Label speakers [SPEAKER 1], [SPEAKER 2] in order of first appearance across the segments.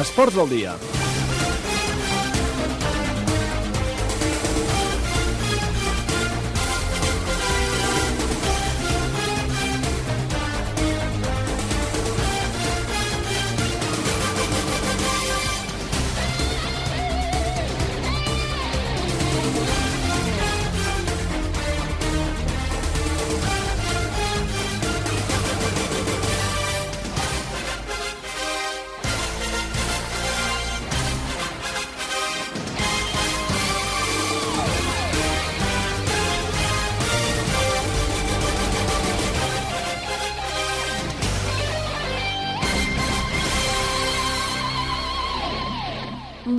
[SPEAKER 1] Esports del dia.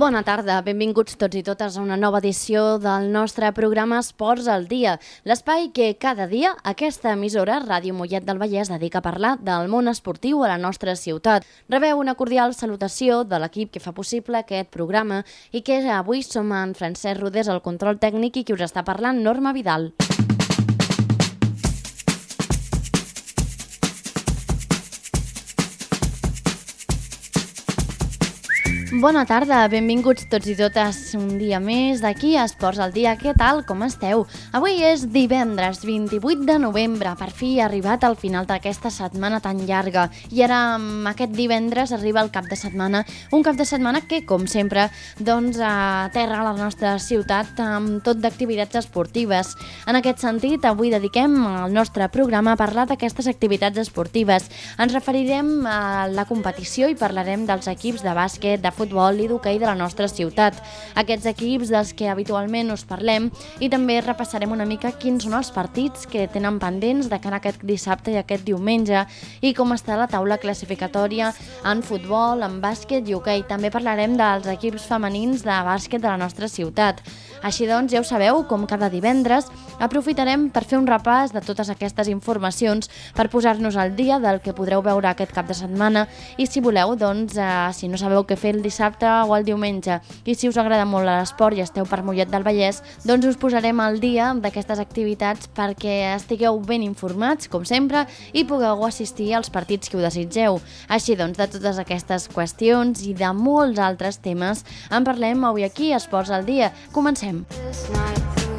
[SPEAKER 2] Bona tarda, benvinguts tots i totes a una nova edició del nostre programa Esports al Dia, l'espai que cada dia aquesta emissora, Ràdio Mollet del Vallès, dedica a parlar del món esportiu a la nostra ciutat. Rebeu una cordial salutació de l'equip que fa possible aquest programa i que avui som en Francesc Rodés, el control tècnic, i qui us està parlant, Norma Vidal. Bona tarda, benvinguts tots i totes un dia més d'aquí a Esports al Dia. Què tal, com esteu? Avui és divendres 28 de novembre, per fi ha arribat al final d'aquesta setmana tan llarga. I ara, aquest divendres, arriba el cap de setmana, un cap de setmana que, com sempre, doncs aterra la nostra ciutat amb tot d'activitats esportives. En aquest sentit, avui dediquem el nostre programa a parlar d'aquestes activitats esportives. Ens referirem a la competició i parlarem dels equips de bàsquet, de futbol i d'hoquei de la nostra ciutat. Aquests equips dels que habitualment us parlem i també repassarem una mica quins són els partits que tenen pendents de cara aquest dissabte i aquest diumenge i com està la taula classificatòria en futbol, en bàsquet i hoquei. També parlarem dels equips femenins de bàsquet de la nostra ciutat. Així doncs, ja ho sabeu, com cada divendres, aprofitarem per fer un repàs de totes aquestes informacions per posar-nos al dia del que podreu veure aquest cap de setmana i si voleu, doncs, eh, si no sabeu què fer el dissabte o el diumenge i si us agrada molt l'esport i esteu per Mollet del Vallès, doncs us posarem al dia d'aquestes activitats perquè estigueu ben informats, com sempre, i pugueu assistir als partits que ho desitgeu. Així doncs, de totes aquestes qüestions i de molts altres temes en parlem avui aquí Esports al Dia. Comencem.
[SPEAKER 3] this night through.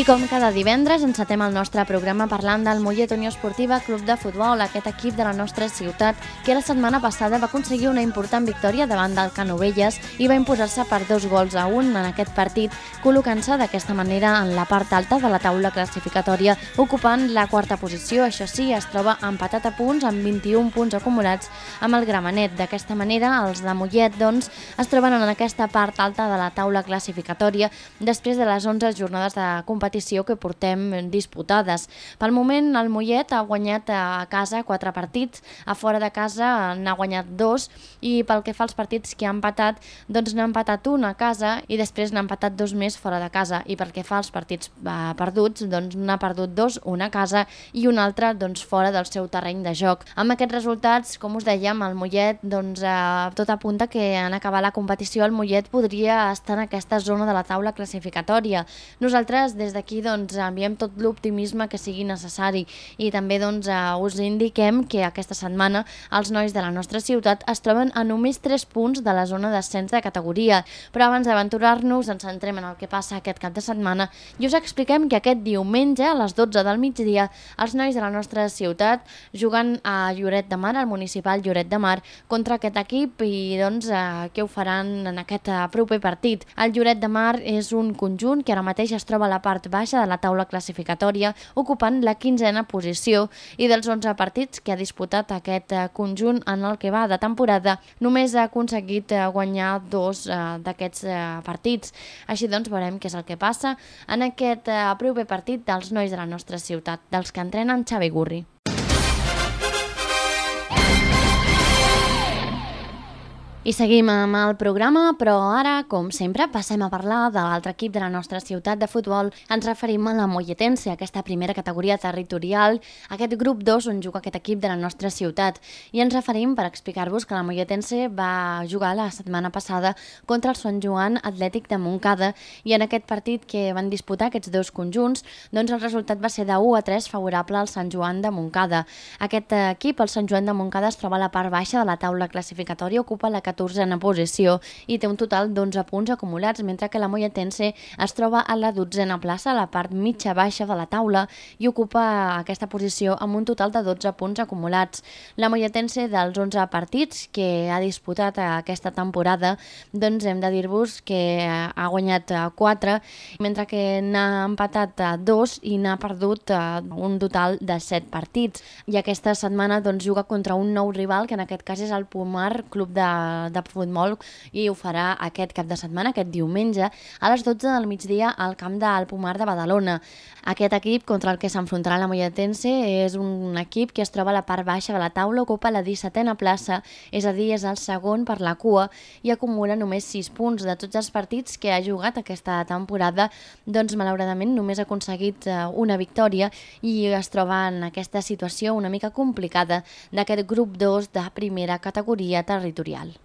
[SPEAKER 2] I com cada divendres encetem el nostre programa parlant del Mollet Unió Esportiva Club de Futbol, aquest equip de la nostra ciutat, que la setmana passada va aconseguir una important victòria davant del Canovelles i va imposar-se per dos gols a un en aquest partit, col·locant-se d'aquesta manera en la part alta de la taula classificatòria, ocupant la quarta posició. Això sí, es troba empatat a punts amb 21 punts acumulats amb el Gramenet. D'aquesta manera, els de Mollet doncs, es troben en aquesta part alta de la taula classificatòria després de les 11 jornades de competició que portem disputades. Pel moment, el Mollet ha guanyat a casa 4 partits, a fora de casa n'ha guanyat 2 i pel que fa als partits que ha empatat, doncs n'ha empatat un a casa i després n'ha empatat dos més fora de casa i pel que fa als partits eh, perduts, doncs n'ha perdut dos, un a casa i un altre doncs, fora del seu terreny de joc. Amb aquests resultats, com us dèiem, el Mollet, doncs, eh, tot apunta que en acabar la competició el Mollet podria estar en aquesta zona de la taula classificatòria. Nosaltres, des d'aquí, doncs, enviem tot l'optimisme que sigui necessari i també doncs, eh, us indiquem que aquesta setmana els nois de la nostra ciutat es troben a només 3 punts de la zona d'ascens de categoria. Però abans d'aventurar-nos, ens centrem en el que passa aquest cap de setmana i us expliquem que aquest diumenge, a les 12 del migdia, els nois de la nostra ciutat juguen a Lloret de Mar, al municipal Lloret de Mar, contra aquest equip i doncs eh, què ho faran en aquest eh, proper partit. El Lloret de Mar és un conjunt que ara mateix es troba a la part baixa de la taula classificatòria, ocupant la quinzena posició i dels 11 partits que ha disputat aquest eh, conjunt en el que va de temporada, només ha aconseguit eh, guanyar dos eh, d'aquests partits. Així doncs veurem què és el que passa en aquest proper partit dels nois de la nostra ciutat, dels que entrenen Xavi Gurri. I seguim amb el programa, però ara, com sempre, passem a parlar de l'altre equip de la nostra ciutat de futbol. Ens referim a la Molletense, aquesta primera categoria territorial, aquest grup 2 on juga aquest equip de la nostra ciutat. I ens referim per explicar-vos que la Molletense va jugar la setmana passada contra el Sant Joan Atlètic de Montcada i en aquest partit que van disputar aquests dos conjunts, doncs el resultat va ser de 1 a 3 favorable al Sant Joan de Montcada. Aquest equip, el Sant Joan de Montcada, es troba a la part baixa de la taula classificatòria, ocupa la 14a posició i té un total d'11 punts acumulats, mentre que la Molletense es troba a la 12a plaça, a la part mitja baixa de la taula, i ocupa aquesta posició amb un total de 12 punts acumulats. La Molletense dels 11 partits que ha disputat aquesta temporada, doncs hem de dir-vos que ha guanyat 4, mentre que n'ha empatat 2 i n'ha perdut un total de 7 partits. I aquesta setmana doncs, juga contra un nou rival, que en aquest cas és el Pomar Club de, de Futbol, i ho farà aquest cap de setmana, aquest diumenge, a les 12 del migdia al camp del Pomar de Badalona. Aquest equip contra el que s'enfrontarà la Molletense és un equip que es troba a la part baixa de la taula, ocupa la 17a plaça, és a dir, és el segon per la cua i acumula només 6 punts de tots els partits que ha jugat aquesta temporada, doncs malauradament només ha aconseguit eh, una victòria i es troba en aquesta situació una mica complicada d'aquest grup 2 de primera categoria territorial.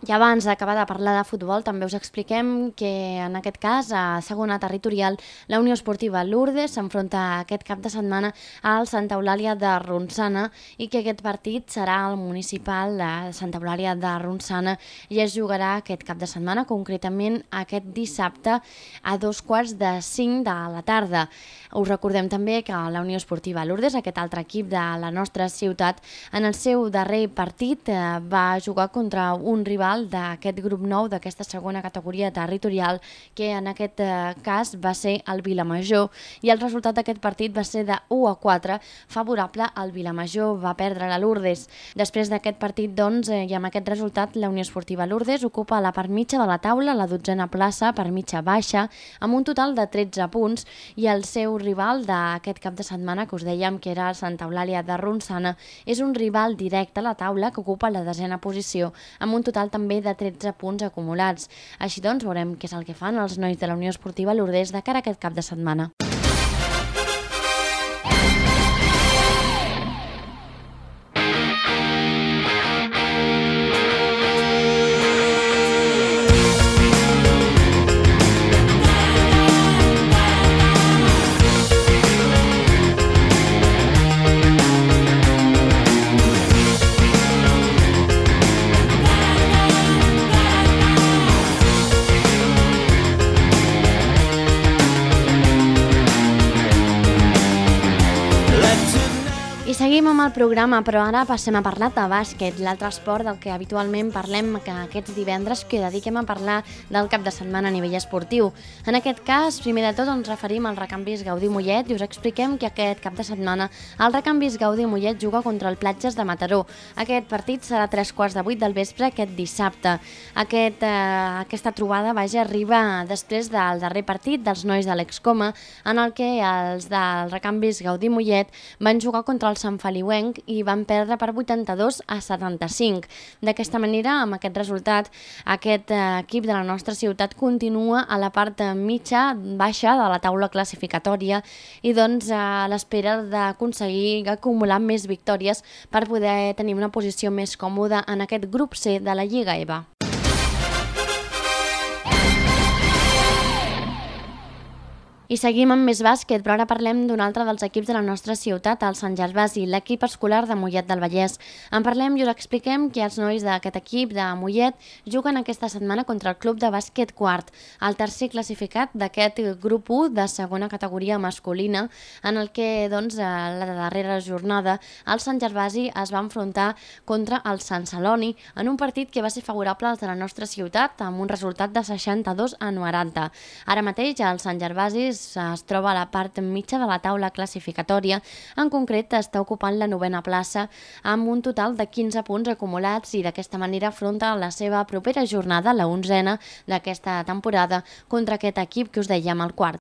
[SPEAKER 2] I abans d'acabar de parlar de futbol, també us expliquem que en aquest cas, a segona territorial, la Unió Esportiva Lourdes s'enfronta aquest cap de setmana al Santa Eulàlia de Ronçana i que aquest partit serà al municipal de Santa Eulàlia de Ronçana i es jugarà aquest cap de setmana, concretament aquest dissabte a dos quarts de cinc de la tarda. Us recordem també que la Unió Esportiva Lourdes, aquest altre equip de la nostra ciutat, en el seu darrer partit eh, va jugar contra un rival d'aquest grup nou, d'aquesta segona categoria territorial, que en aquest eh, cas va ser el Vilamajor, i el resultat d'aquest partit va ser de 1 a 4, favorable al Vilamajor, va perdre la Lourdes. Després d'aquest partit, doncs, eh, i amb aquest resultat, la Unió Esportiva Lourdes ocupa la part mitja de la taula, la dotzena plaça, per mitja baixa, amb un total de 13 punts, i el seu rival d'aquest cap de setmana, que us dèiem que era Santa Eulàlia de Ronçana, és un rival directe a la taula que ocupa la desena posició, amb un total també de 13 punts acumulats. Així doncs, veurem què és el que fan els nois de la Unió Esportiva Lourdes de cara a aquest cap de setmana. Seguim amb el programa, però ara passem a parlar de bàsquet, l'altre esport del que habitualment parlem que aquests divendres que dediquem a parlar del cap de setmana a nivell esportiu. En aquest cas, primer de tot ens referim al recanvis Gaudí Mollet i us expliquem que aquest cap de setmana el recanvis Gaudí Mollet juga contra el Platges de Mataró. Aquest partit serà a tres quarts de vuit del vespre aquest dissabte. Aquest, eh, aquesta trobada vaja arriba després del darrer partit dels nois de l'Excoma en el que els del recanvis Gaudí Mollet van jugar contra el Sant Feliuenc i van perdre per 82 a 75. D'aquesta manera, amb aquest resultat, aquest eh, equip de la nostra ciutat continua a la part mitja baixa de la taula classificatòria i doncs a l'espera d'aconseguir acumular més victòries per poder tenir una posició més còmoda en aquest grup C de la Lliga EVA. I seguim amb més bàsquet, però ara parlem d'un altre dels equips de la nostra ciutat, el Sant Gervasi, l'equip escolar de Mollet del Vallès. En parlem i us expliquem que els nois d'aquest equip de Mollet juguen aquesta setmana contra el club de bàsquet quart, el tercer classificat d'aquest grup 1 de segona categoria masculina, en el que, doncs, a la darrera jornada, el Sant Gervasi es va enfrontar contra el Sant Celoni en un partit que va ser favorable als de la nostra ciutat amb un resultat de 62 a 90. Ara mateix el Sant Gervasi es troba a la part mitja de la taula classificatòria. En concret, està ocupant la novena plaça amb un total de 15 punts acumulats i d'aquesta manera afronta la seva propera jornada, la onzena d'aquesta temporada, contra aquest equip que us dèiem al quart.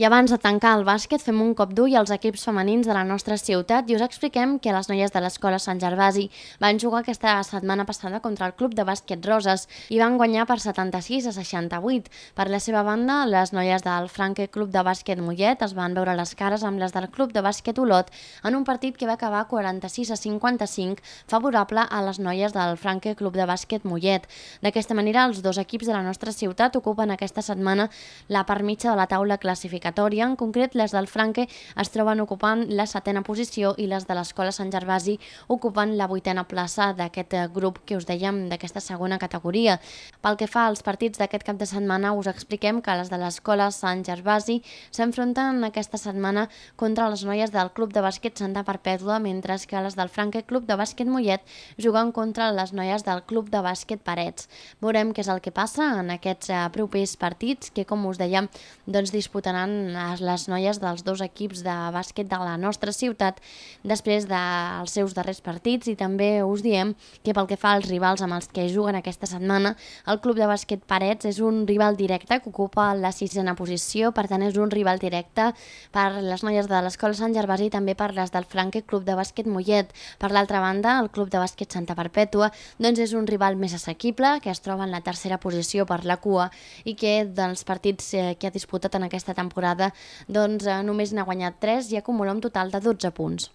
[SPEAKER 2] I abans de tancar el bàsquet, fem un cop d'ull als equips femenins de la nostra ciutat i us expliquem que les noies de l'Escola Sant Gervasi van jugar aquesta setmana passada contra el Club de Bàsquet Roses i van guanyar per 76 a 68. Per la seva banda, les noies del Franque Club de Bàsquet Mollet es van veure les cares amb les del Club de Bàsquet Olot en un partit que va acabar 46 a 55 favorable a les noies del Franque Club de Bàsquet Mollet. D'aquesta manera, els dos equips de la nostra ciutat ocupen aquesta setmana la part mitja de la taula classificada classificatòria. En concret, les del Franque es troben ocupant la setena posició i les de l'Escola Sant Gervasi ocupen la vuitena plaça d'aquest eh, grup que us dèiem d'aquesta segona categoria. Pel que fa als partits d'aquest cap de setmana, us expliquem que les de l'Escola Sant Gervasi s'enfronten aquesta setmana contra les noies del Club de Bàsquet Santa Perpètua, mentre que les del Franque Club de Bàsquet Mollet juguen contra les noies del Club de Bàsquet Parets. Veurem què és el que passa en aquests eh, propers partits que, com us dèiem, doncs disputaran les noies dels dos equips de bàsquet de la nostra ciutat després dels seus darrers partits i també us diem que pel que fa als rivals amb els que juguen aquesta setmana, el club de bàsquet Parets és un rival directe que ocupa la sisena posició, per tant és un rival directe per les noies de l'Escola Sant Gervasi i també per les del Franque Club de Bàsquet Mollet. Per l'altra banda, el club de bàsquet Santa Perpètua doncs és un rival més assequible que es troba en la tercera posició per la cua i que dels partits eh, que ha disputat en aquesta temporada temporada doncs, eh, només n'ha guanyat 3 i acumula un total de 12 punts.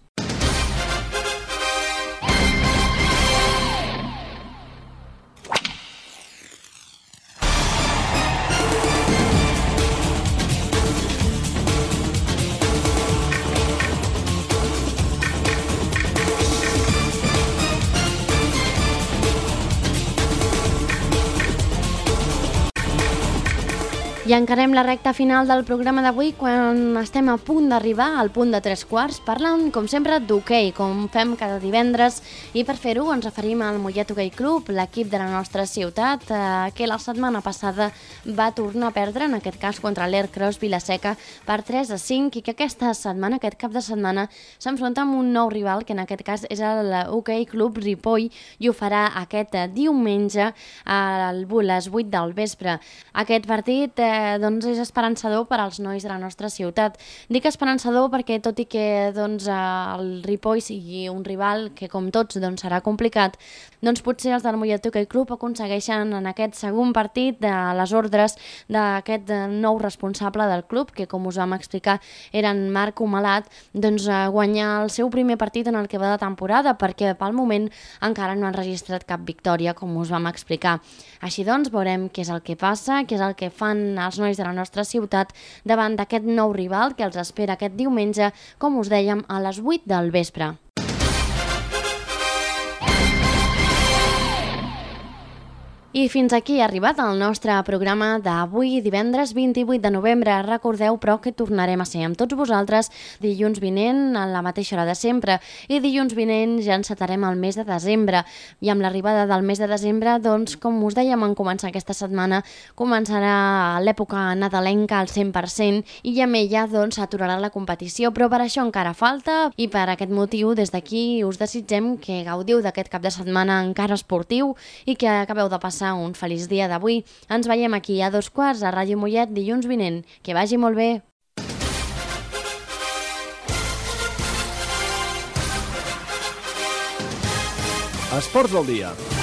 [SPEAKER 2] I encarem la recta final del programa d'avui quan estem a punt d'arribar al punt de tres quarts parlant, com sempre, d'hoquei, com fem cada divendres i per fer-ho ens referim al Mollet Hoquei Club, l'equip de la nostra ciutat, eh, que la setmana passada va tornar a perdre, en aquest cas contra l'Aircross Vilaseca, per 3 a 5 i que aquesta setmana, aquest cap de setmana, s'enfronta amb un nou rival, que en aquest cas és el Hoquei Club Ripoll i ho farà aquest diumenge a les 8 del vespre. Aquest partit eh, doncs és esperançador per als nois de la nostra ciutat. Dic esperançador perquè tot i que doncs, el Ripoll sigui un rival que com tots doncs, serà complicat, doncs potser els del Mollet Hockey Club aconsegueixen en aquest segon partit de les ordres d'aquest nou responsable del club, que com us vam explicar era en Marc Humalat, doncs guanyar el seu primer partit en el que va de temporada, perquè pel moment encara no han registrat cap victòria, com us vam explicar. Així doncs, veurem què és el que passa, què és el que fan els nois de la nostra ciutat davant d'aquest nou rival que els espera aquest diumenge, com us dèiem, a les 8 del vespre. I fins aquí ha arribat el nostre programa d'avui, divendres 28 de novembre. Recordeu, però, que tornarem a ser amb tots vosaltres dilluns vinent a la mateixa hora de sempre. I dilluns vinent ja encetarem el mes de desembre. I amb l'arribada del mes de desembre, doncs, com us dèiem en començar aquesta setmana, començarà l'època nadalenca al 100% i ja ja doncs, s'aturarà la competició. Però per això encara falta i per aquest motiu, des d'aquí us desitgem que gaudiu d'aquest cap de setmana encara esportiu i que acabeu de passar passar un feliç dia d'avui. Ens veiem aquí a dos quarts a Ràdio Mollet dilluns vinent. Que vagi molt bé.
[SPEAKER 1] Esports del dia.